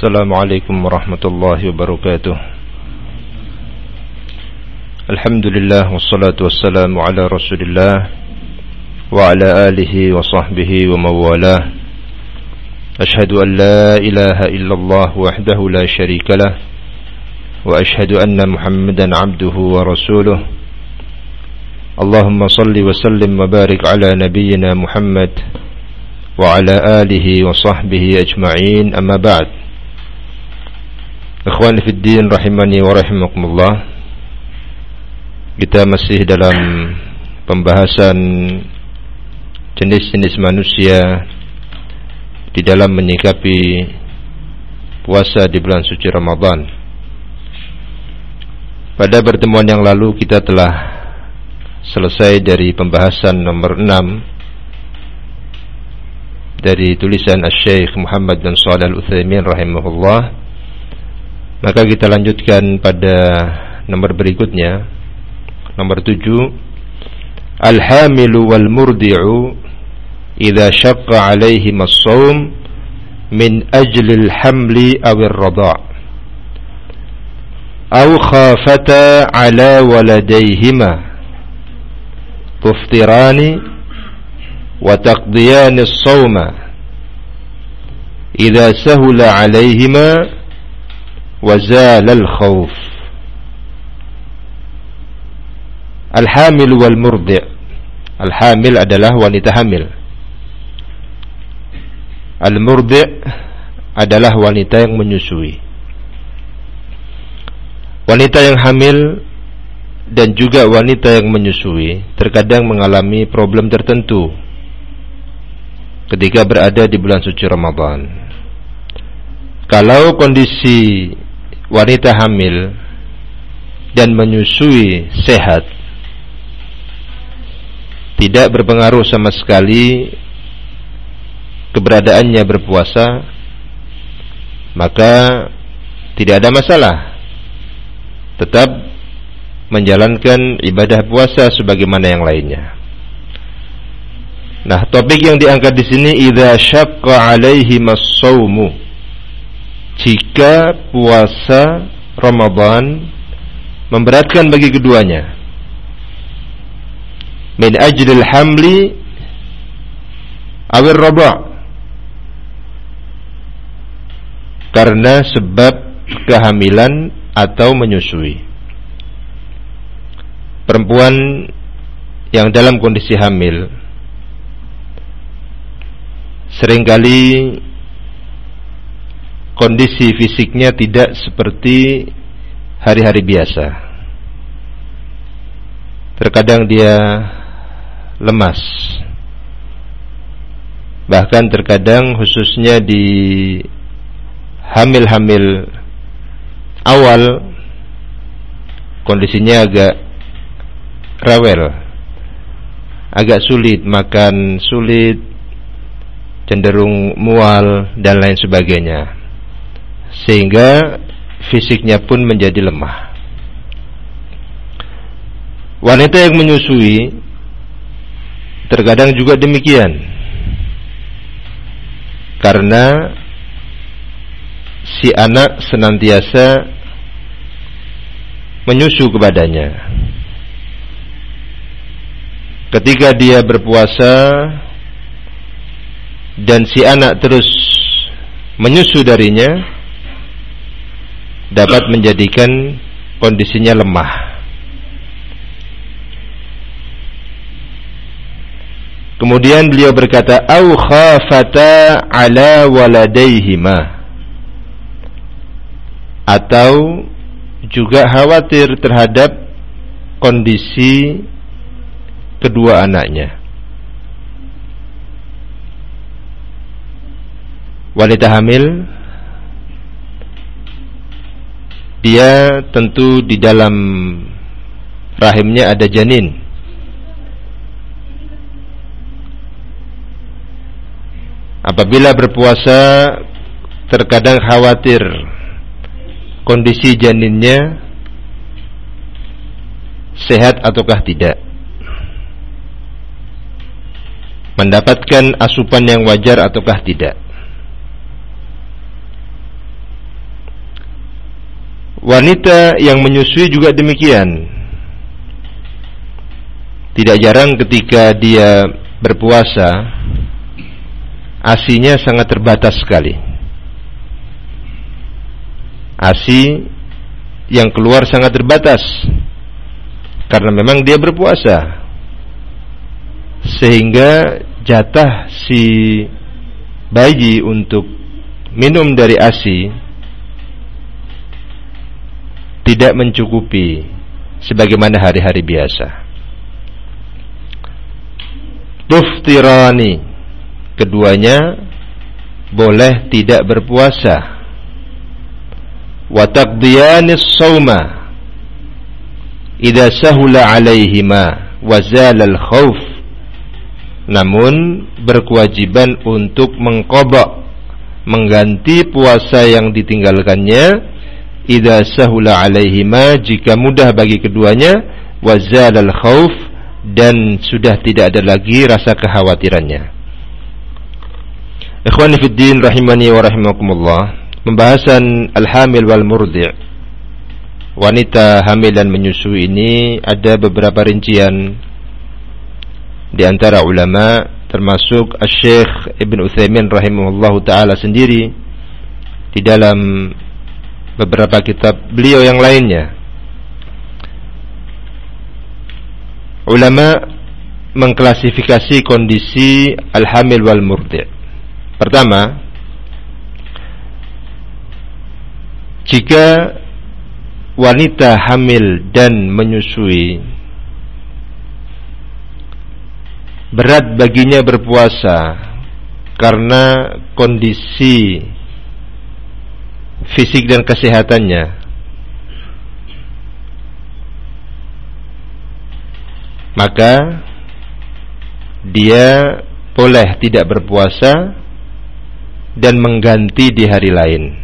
السلام عليكم ورحمة الله وبركاته. الحمد لله والصلاة والسلام على رسول الله وعلى آله وصحبه ومن والاه أشهد أن لا إله إلا الله وحده لا شريك له وأشهد أن محمدا عبده ورسوله. اللهم صل وسلم وبارك على نبينا محمد وعلى آله وصحبه أجمعين أما بعد. Ikhwan Fiddin Rahimani wa Rahimakumullah. Kita masih dalam pembahasan jenis-jenis manusia Di dalam menyikapi puasa di bulan suci Ramadan. Pada pertemuan yang lalu kita telah selesai dari pembahasan nomor 6 dari tulisan Al-Syeikh Muhammad bin Salih Al-Uthaymin rahimahullah. Maka kita lanjutkan pada nomor berikutnya Nomor tujuh Al-hamilu wal murdi'u Iza syaqqa alaihim as-sawm Min ajli al-hamli awir rada' أو خافتا على ولديهما تفطران وتقضيان الصوم إذا سهل عليهما وزال الخوف Al-hamil wal murdi' Al-hamil adalah wanita hamil Al-murdi' adalah wanita yang menyusui Wanita yang hamil dan juga wanita yang menyusui terkadang mengalami problem tertentu ketika berada di bulan suci Ramadan. Kalau kondisi wanita hamil dan menyusui sehat, tidak berpengaruh sama sekali keberadaannya berpuasa maka tidak ada masalah tetap menjalankan ibadah puasa sebagaimana yang lainnya Nah, topik yang diangkat di sini idza syaqqa alaihi as-saumu. Jika puasa Ramadan memberatkan bagi keduanya. Min ajlil hamli awir roba karena sebab kehamilan atau menyusui. Perempuan yang dalam kondisi hamil sering kali kondisi fisiknya tidak seperti hari-hari biasa terkadang dia lemas. Bahkan terkadang khususnya di hamil-hamil awal kondisinya agak rewel. Agak sulit makan, sulit cenderung mual dan lain sebagainya. Sehingga fisiknya pun menjadi lemah. Wanita yang menyusui Terkadang juga demikian. Karena si anak senantiasa menyusu kepadanya. Ketika dia berpuasa dan si anak terus menyusu darinya dapat menjadikan kondisinya lemah. Kemudian beliau berkata, "Au khafata ala waladaihima." Atau juga khawatir terhadap kondisi kedua anaknya. Wanita hamil dia tentu di dalam rahimnya ada janin Apabila berpuasa terkadang khawatir kondisi janinnya sehat ataukah tidak. Mendapatkan asupan yang wajar ataukah tidak. Wanita yang menyusui juga demikian. Tidak jarang ketika dia berpuasa, asinya sangat terbatas sekali. Asi yang keluar sangat terbatas karena memang dia berpuasa. Sehingga jatah si bayi untuk minum dari asi tidak mencukupi sebagaimana hari-hari biasa. Tuftirani keduanya boleh tidak berpuasa. Wa taqdiyanis sawma idza sahula alaihima wa zala al-khauf namun berkewajiban untuk mengqada mengganti puasa yang ditinggalkannya idza sahula alaihima jika mudah bagi keduanya wazalal khauf dan sudah tidak ada lagi rasa kekhawatirannya. Ikhwani fid din rahimani wa rahimakumullah. Pembahasan al-hamil wal murdi' wanita hamil dan menyusui ini ada beberapa rincian di antara ulama termasuk Syekh Ibn Utsaimin rahimahullahu taala sendiri di dalam beberapa kitab beliau yang lainnya. Ulama mengklasifikasi kondisi al-hamil wal murdi'. Pertama, jika wanita hamil dan menyusui berat baginya berpuasa karena kondisi fisik dan kesehatannya. Maka dia boleh tidak berpuasa dan mengganti di hari lain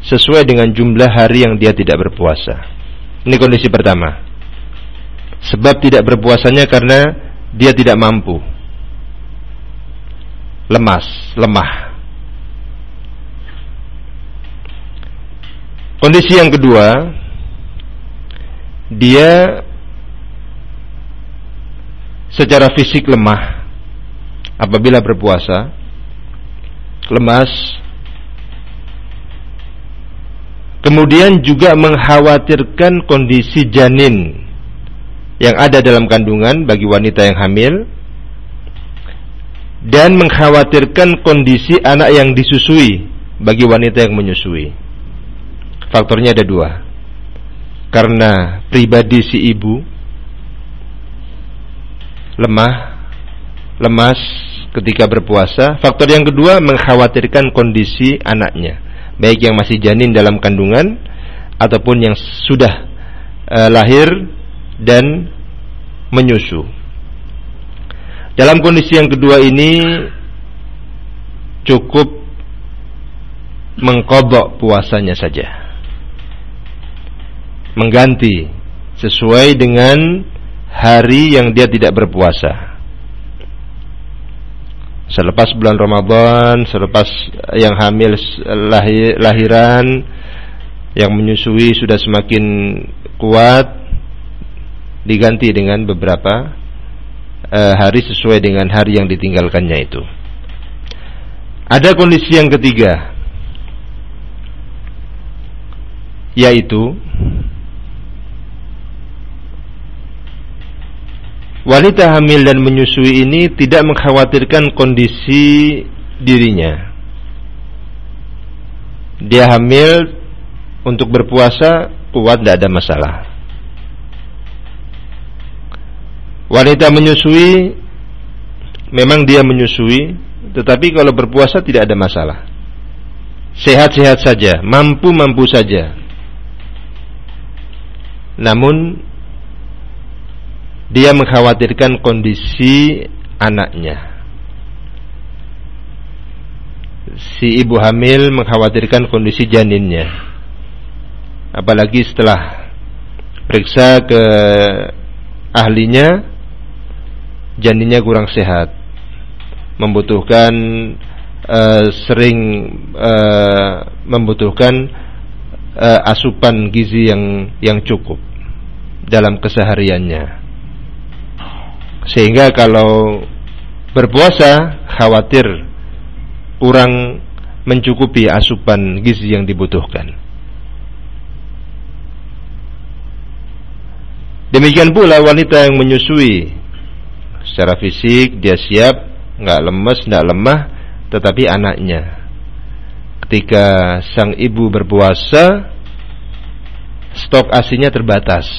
sesuai dengan jumlah hari yang dia tidak berpuasa. Ini kondisi pertama. Sebab tidak berpuasanya karena dia tidak mampu. Lemas, lemah. Kondisi yang kedua, dia secara fisik lemah apabila berpuasa, lemas, kemudian juga mengkhawatirkan kondisi janin yang ada dalam kandungan bagi wanita yang hamil dan mengkhawatirkan kondisi anak yang disusui bagi wanita yang menyusui. Faktornya ada dua. Karena pribadi si ibu lemah, lemas ketika berpuasa. Faktor yang kedua mengkhawatirkan kondisi anaknya, baik yang masih janin dalam kandungan ataupun yang sudah uh, lahir dan menyusu. Dalam kondisi yang kedua ini cukup mengkodok puasanya saja mengganti sesuai dengan hari yang dia tidak berpuasa. Selepas bulan Ramadan, selepas yang hamil lahir, lahiran, yang menyusui sudah semakin kuat, diganti dengan beberapa uh, hari sesuai dengan hari yang ditinggalkannya itu. Ada kondisi yang ketiga, yaitu wanita hamil dan menyusui ini tidak mengkhawatirkan kondisi dirinya. Dia hamil untuk berpuasa kuat tidak ada masalah. Wanita menyusui memang dia menyusui, tetapi kalau berpuasa tidak ada masalah. Sehat-sehat saja, mampu-mampu saja. Namun dia mengkhawatirkan kondisi anaknya. Si ibu hamil mengkhawatirkan kondisi janinnya. Apalagi setelah periksa ke ahlinya, janinnya kurang sehat, membutuhkan uh, sering uh, membutuhkan uh, asupan gizi yang yang cukup dalam kesehariannya. Sehingga kalau berpuasa khawatir kurang mencukupi asupan gizi yang dibutuhkan. Demikian pula wanita yang menyusui secara fisik dia siap, nggak lemes, nggak lemah, tetapi anaknya ketika sang ibu berpuasa stok asinya terbatas.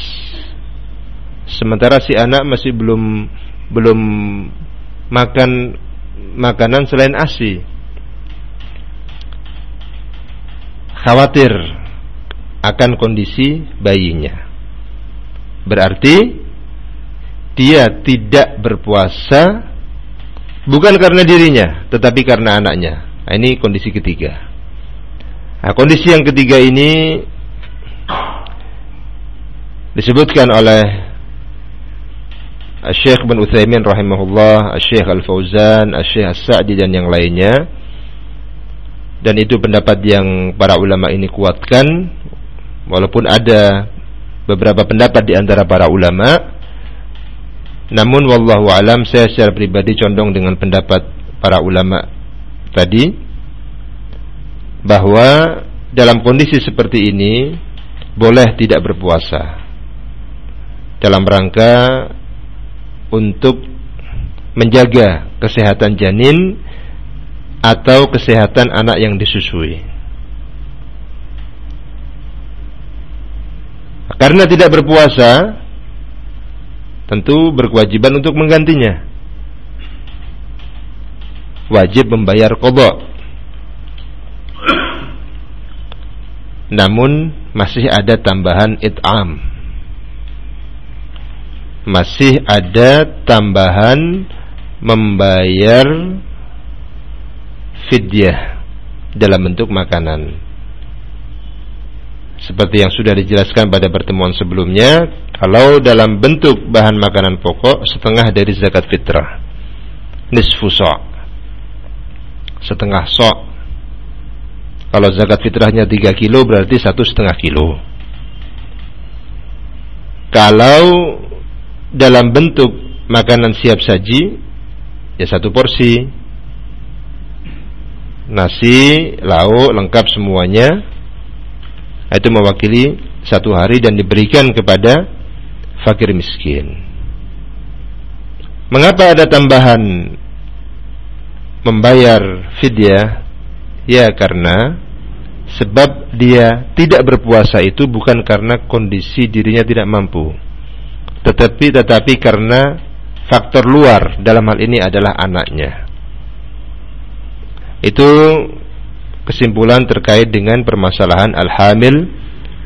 Sementara si anak masih belum belum makan makanan selain asi. Khawatir akan kondisi bayinya. Berarti dia tidak berpuasa bukan karena dirinya, tetapi karena anaknya. Nah, ini kondisi ketiga. Nah, kondisi yang ketiga ini disebutkan oleh Syekh bin Utsaimin rahimahullah, Syekh Al-Fauzan, Syekh As-Sa'di dan yang lainnya. Dan itu pendapat yang para ulama ini kuatkan walaupun ada beberapa pendapat di antara para ulama. Namun wallahu alam saya secara pribadi condong dengan pendapat para ulama tadi bahwa dalam kondisi seperti ini boleh tidak berpuasa dalam rangka untuk menjaga kesehatan janin atau kesehatan anak yang disusui. Karena tidak berpuasa, tentu berkewajiban untuk menggantinya. Wajib membayar kodok namun masih ada tambahan it'am masih ada tambahan membayar fidyah dalam bentuk makanan. Seperti yang sudah dijelaskan pada pertemuan sebelumnya kalau dalam bentuk bahan makanan pokok setengah dari zakat fitrah. Nisfu so' setengah sok. Kalau zakat fitrahnya 3 kilo berarti satu setengah kilo. Kalau dalam bentuk makanan siap saji, ya satu porsi. Nasi, lauk, lengkap semuanya. Itu mewakili satu hari dan diberikan kepada fakir miskin. Mengapa ada tambahan membayar fidyah Ya karena sebab dia tidak berpuasa itu bukan karena kondisi dirinya tidak mampu. Tetapi tetapi karena faktor luar dalam hal ini adalah anaknya. Itu kesimpulan terkait dengan permasalahan al-hamil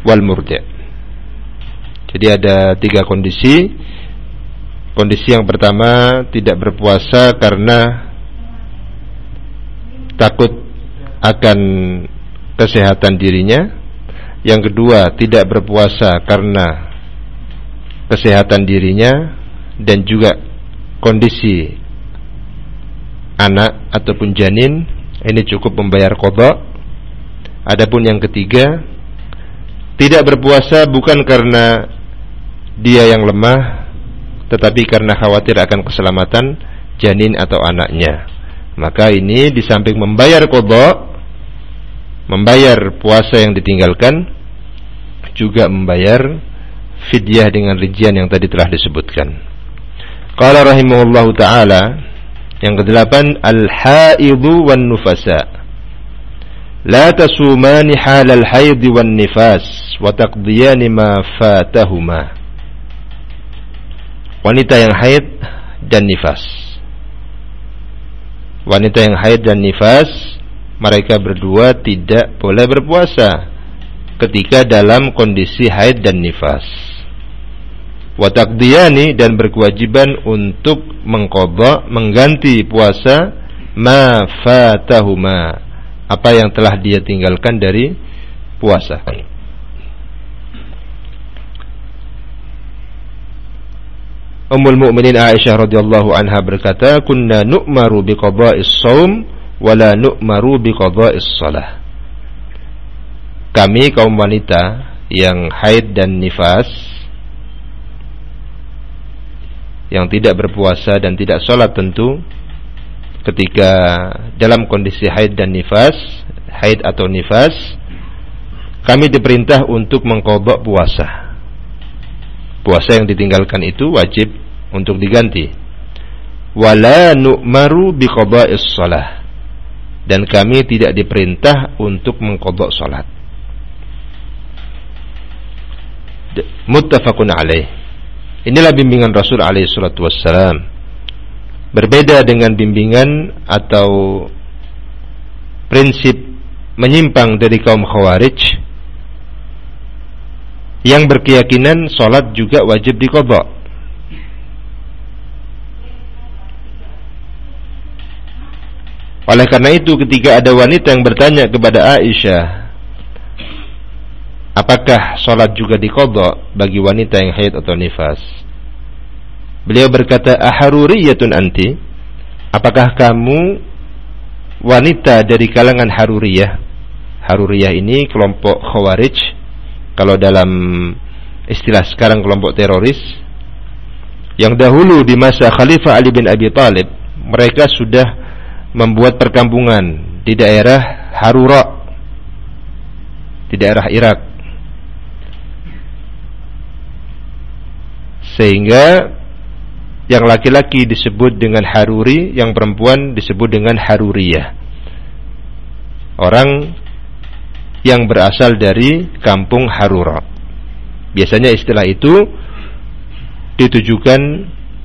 wal murja. Jadi ada tiga kondisi. Kondisi yang pertama tidak berpuasa karena takut akan kesehatan dirinya. Yang kedua, tidak berpuasa karena kesehatan dirinya dan juga kondisi anak ataupun janin ini cukup membayar kodok. Adapun yang ketiga, tidak berpuasa bukan karena dia yang lemah, tetapi karena khawatir akan keselamatan janin atau anaknya. Maka ini di samping membayar kodok, membayar puasa yang ditinggalkan juga membayar fidyah dengan rincian yang tadi telah disebutkan. Qala rahimahullahu taala yang kedelapan al-haidu wan nufasa. La tasumani halal haid wan nifas wa taqdiyani ma fatahuma. Wanita yang haid dan nifas. Wanita yang haid dan nifas mereka berdua tidak boleh berpuasa ketika dalam kondisi haid dan nifas. Watakdiyani dan berkewajiban untuk mengkodok mengganti puasa ma fatahuma apa yang telah dia tinggalkan dari puasa. Ummul Mukminin Aisyah radhiyallahu anha berkata, "Kunna nu'maru biqada'is shaum wala nu'maru biqada'is shalah. Kami kaum wanita yang haid dan nifas yang tidak berpuasa dan tidak sholat tentu ketika dalam kondisi haid dan nifas haid atau nifas kami diperintah untuk mengkodok puasa. Puasa yang ditinggalkan itu wajib untuk diganti. Wala nu'maru biqada'is shalah dan kami tidak diperintah untuk mengkodok salat muttafaqun alaih. Inilah bimbingan Rasul alaihi salatu wassalam. Berbeda dengan bimbingan atau prinsip menyimpang dari kaum Khawarij yang berkeyakinan sholat juga wajib dikodok. Oleh karena itu ketika ada wanita yang bertanya kepada Aisyah Apakah sholat juga dikodok bagi wanita yang haid atau nifas? Beliau berkata, Aharuriyatun anti? Apakah kamu wanita dari kalangan Haruriyah? Haruriyah ini kelompok Khawarij. Kalau dalam istilah sekarang kelompok teroris. Yang dahulu di masa Khalifah Ali bin Abi Talib, mereka sudah membuat perkampungan di daerah Harura, di daerah Irak Sehingga yang laki-laki disebut dengan haruri, yang perempuan disebut dengan haruriyah. Orang yang berasal dari kampung Harura. Biasanya istilah itu ditujukan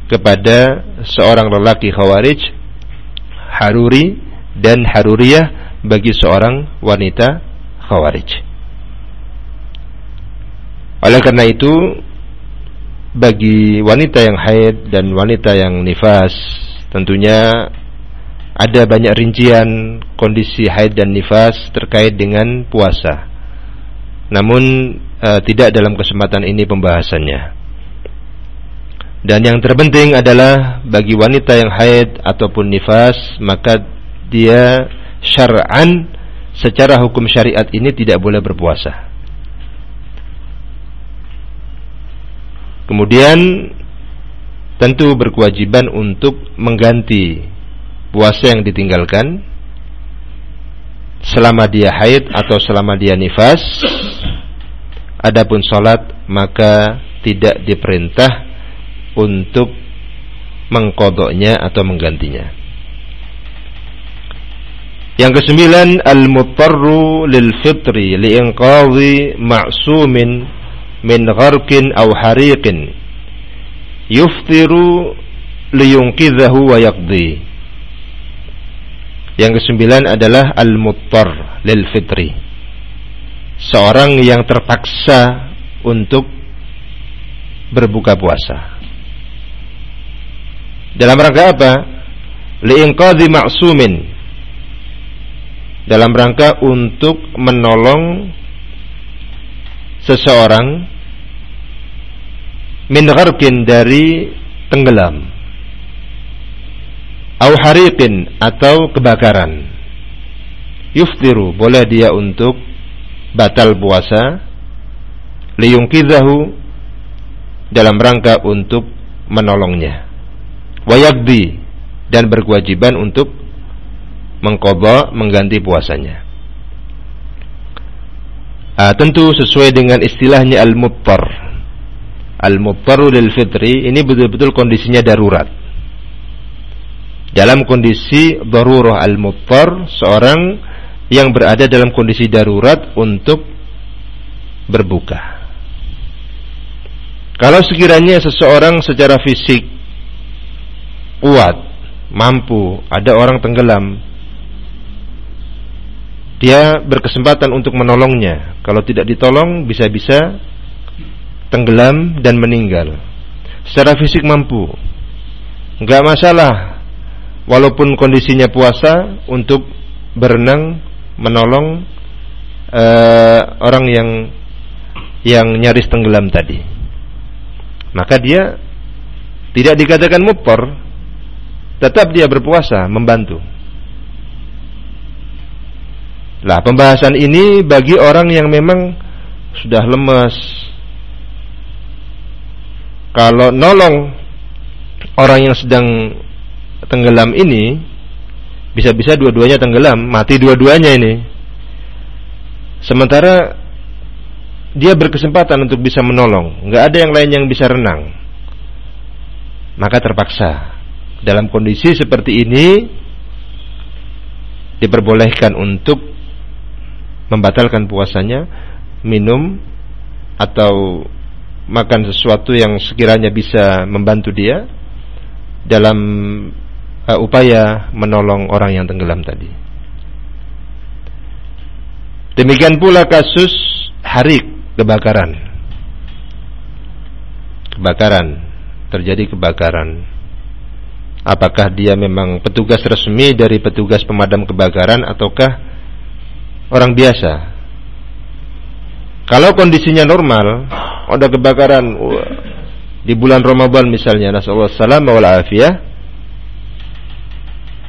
kepada seorang lelaki khawarij, haruri dan haruriyah bagi seorang wanita khawarij. Oleh karena itu, bagi wanita yang haid dan wanita yang nifas tentunya ada banyak rincian kondisi haid dan nifas terkait dengan puasa. Namun uh, tidak dalam kesempatan ini pembahasannya. Dan yang terpenting adalah bagi wanita yang haid ataupun nifas maka dia syar'an secara hukum syariat ini tidak boleh berpuasa. Kemudian tentu berkewajiban untuk mengganti puasa yang ditinggalkan selama dia haid atau selama dia nifas. Adapun salat maka tidak diperintah untuk mengkodoknya atau menggantinya. Yang kesembilan al-mutarru lil fitri liinqadhi ma'sumin min gharqin aw hariqin. Yuftiru liyunqidhahu wa yaqdi. Yang kesembilan adalah al-muttar lil fitri. Seorang yang terpaksa untuk berbuka puasa. Dalam rangka apa? Liinqadhi ma'sumin. Dalam rangka untuk menolong seseorang min gharqin dari tenggelam au hariqin atau kebakaran. Yuftiru boleh dia untuk batal puasa. Liyungkizahu dalam rangka untuk menolongnya. Wayabdi dan berkewajiban untuk mengkodok mengganti puasanya Uh, tentu sesuai dengan istilahnya al-muttar. Al-muttaru lil fitri ini betul-betul kondisinya darurat. Dalam kondisi darurah al-muttar, seorang yang berada dalam kondisi darurat untuk berbuka. Kalau sekiranya seseorang secara fisik kuat, mampu, ada orang tenggelam, dia berkesempatan untuk menolongnya. Kalau tidak ditolong, bisa-bisa tenggelam dan meninggal. Secara fisik mampu, nggak masalah. Walaupun kondisinya puasa untuk berenang, menolong uh, orang yang yang nyaris tenggelam tadi. Maka dia tidak dikatakan mupor, tetap dia berpuasa membantu. Lah, pembahasan ini bagi orang yang memang sudah lemas. Kalau nolong orang yang sedang tenggelam ini, bisa-bisa dua-duanya tenggelam, mati dua-duanya ini. Sementara dia berkesempatan untuk bisa menolong, nggak ada yang lain yang bisa renang, maka terpaksa dalam kondisi seperti ini diperbolehkan untuk membatalkan puasanya, minum atau makan sesuatu yang sekiranya bisa membantu dia dalam uh, upaya menolong orang yang tenggelam tadi. Demikian pula kasus harik kebakaran. Kebakaran terjadi kebakaran Apakah dia memang petugas resmi dari petugas pemadam kebakaran ataukah orang biasa? Kalau kondisinya normal, ada kebakaran di bulan Ramadan misalnya, nasallahu salam wal afiyah,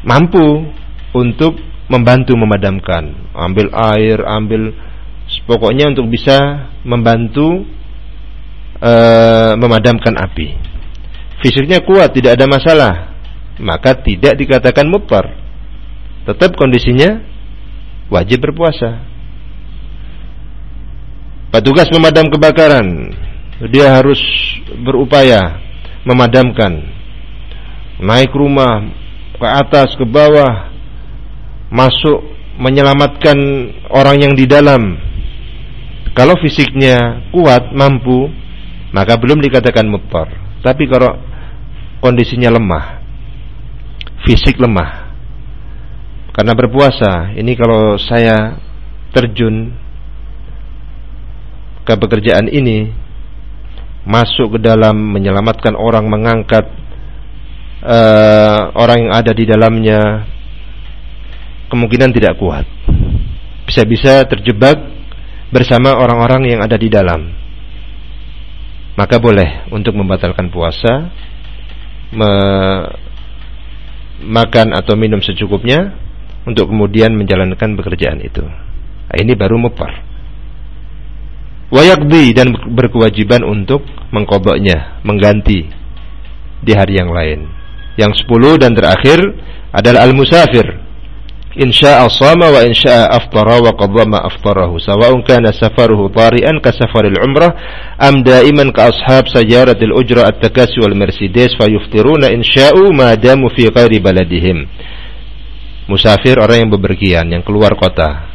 mampu untuk membantu memadamkan, ambil air, ambil pokoknya untuk bisa membantu uh, memadamkan api. Fisiknya kuat, tidak ada masalah maka tidak dikatakan mupar. Tetap kondisinya wajib berpuasa. Petugas pemadam kebakaran dia harus berupaya memadamkan naik rumah ke atas ke bawah masuk menyelamatkan orang yang di dalam kalau fisiknya kuat mampu maka belum dikatakan mupar tapi kalau kondisinya lemah fisik lemah. Karena berpuasa, ini kalau saya terjun ke pekerjaan ini, masuk ke dalam menyelamatkan orang, mengangkat uh, orang yang ada di dalamnya, kemungkinan tidak kuat. Bisa-bisa terjebak bersama orang-orang yang ada di dalam. Maka boleh untuk membatalkan puasa, me makan atau minum secukupnya untuk kemudian menjalankan pekerjaan itu. Nah, ini baru mupar. Wayakdi dan berkewajiban untuk mengkoboknya, mengganti di hari yang lain. Yang sepuluh dan terakhir adalah al-musafir. Insya sama wa insya aftara wa qadha ma aftarahu sawa'un kana safaruhu tari'an ka safaril umrah am da'iman ka ashab sayaratil ujra at-takasi wal mercedes fayuftiruna insya'u ma damu fi ghairi baladihim musafir orang yang bepergian yang keluar kota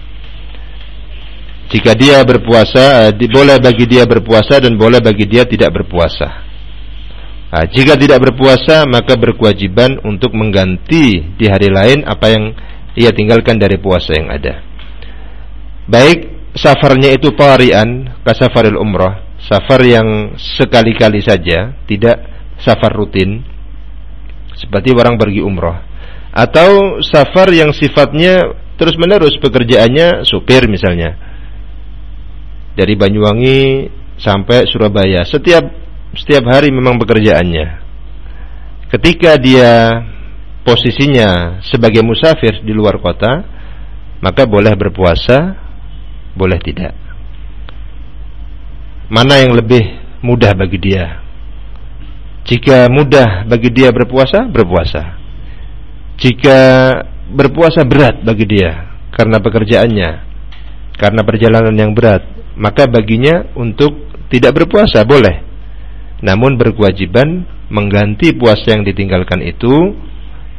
jika dia berpuasa boleh bagi dia berpuasa dan boleh bagi dia tidak berpuasa nah, jika tidak berpuasa maka berkewajiban untuk mengganti di hari lain apa yang ia tinggalkan dari puasa yang ada. Baik safarnya itu tarian, kasafaril umrah, safar yang sekali-kali saja, tidak safar rutin, seperti orang pergi umrah. Atau safar yang sifatnya terus-menerus pekerjaannya supir misalnya. Dari Banyuwangi sampai Surabaya, setiap setiap hari memang pekerjaannya. Ketika dia posisinya sebagai musafir di luar kota, maka boleh berpuasa, boleh tidak. Mana yang lebih mudah bagi dia? Jika mudah bagi dia berpuasa, berpuasa. Jika berpuasa berat bagi dia karena pekerjaannya, karena perjalanan yang berat, maka baginya untuk tidak berpuasa boleh. Namun berkewajiban mengganti puasa yang ditinggalkan itu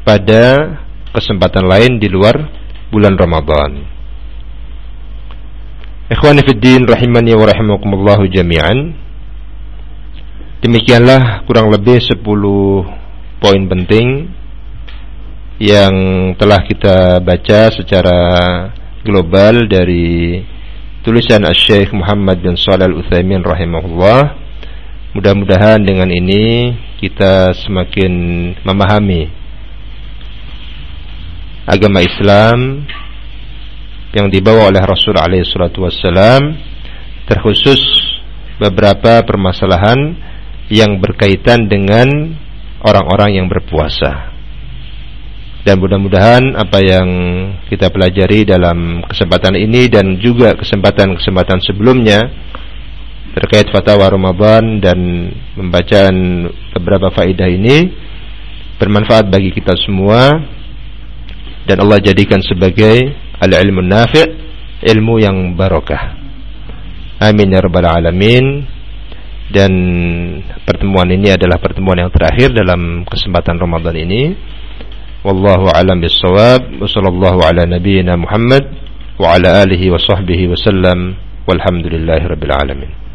pada kesempatan lain di luar bulan Ramadan. Ikhwani fid din rahimani wa rahimakumullah jami'an. Demikianlah kurang lebih 10 poin penting yang telah kita baca secara global dari tulisan Asy-Syaikh Muhammad bin Shalih Al-Utsaimin rahimahullah. Mudah-mudahan dengan ini kita semakin memahami agama Islam yang dibawa oleh Rasul alaihi salatu wassalam terkhusus beberapa permasalahan yang berkaitan dengan orang-orang yang berpuasa. Dan mudah-mudahan apa yang kita pelajari dalam kesempatan ini dan juga kesempatan-kesempatan sebelumnya terkait fatwa Ramadan dan pembacaan beberapa faidah ini bermanfaat bagi kita semua dan Allah jadikan sebagai al-ilmu nafi' ilmu yang barokah. Amin ya rabbal alamin. Dan pertemuan ini adalah pertemuan yang terakhir dalam kesempatan Ramadan ini. Wallahu alam bisawab. Wassallallahu ala nabiyyina Muhammad wa ala alihi wa sahbihi wa sallam. Walhamdulillahi rabbil alamin.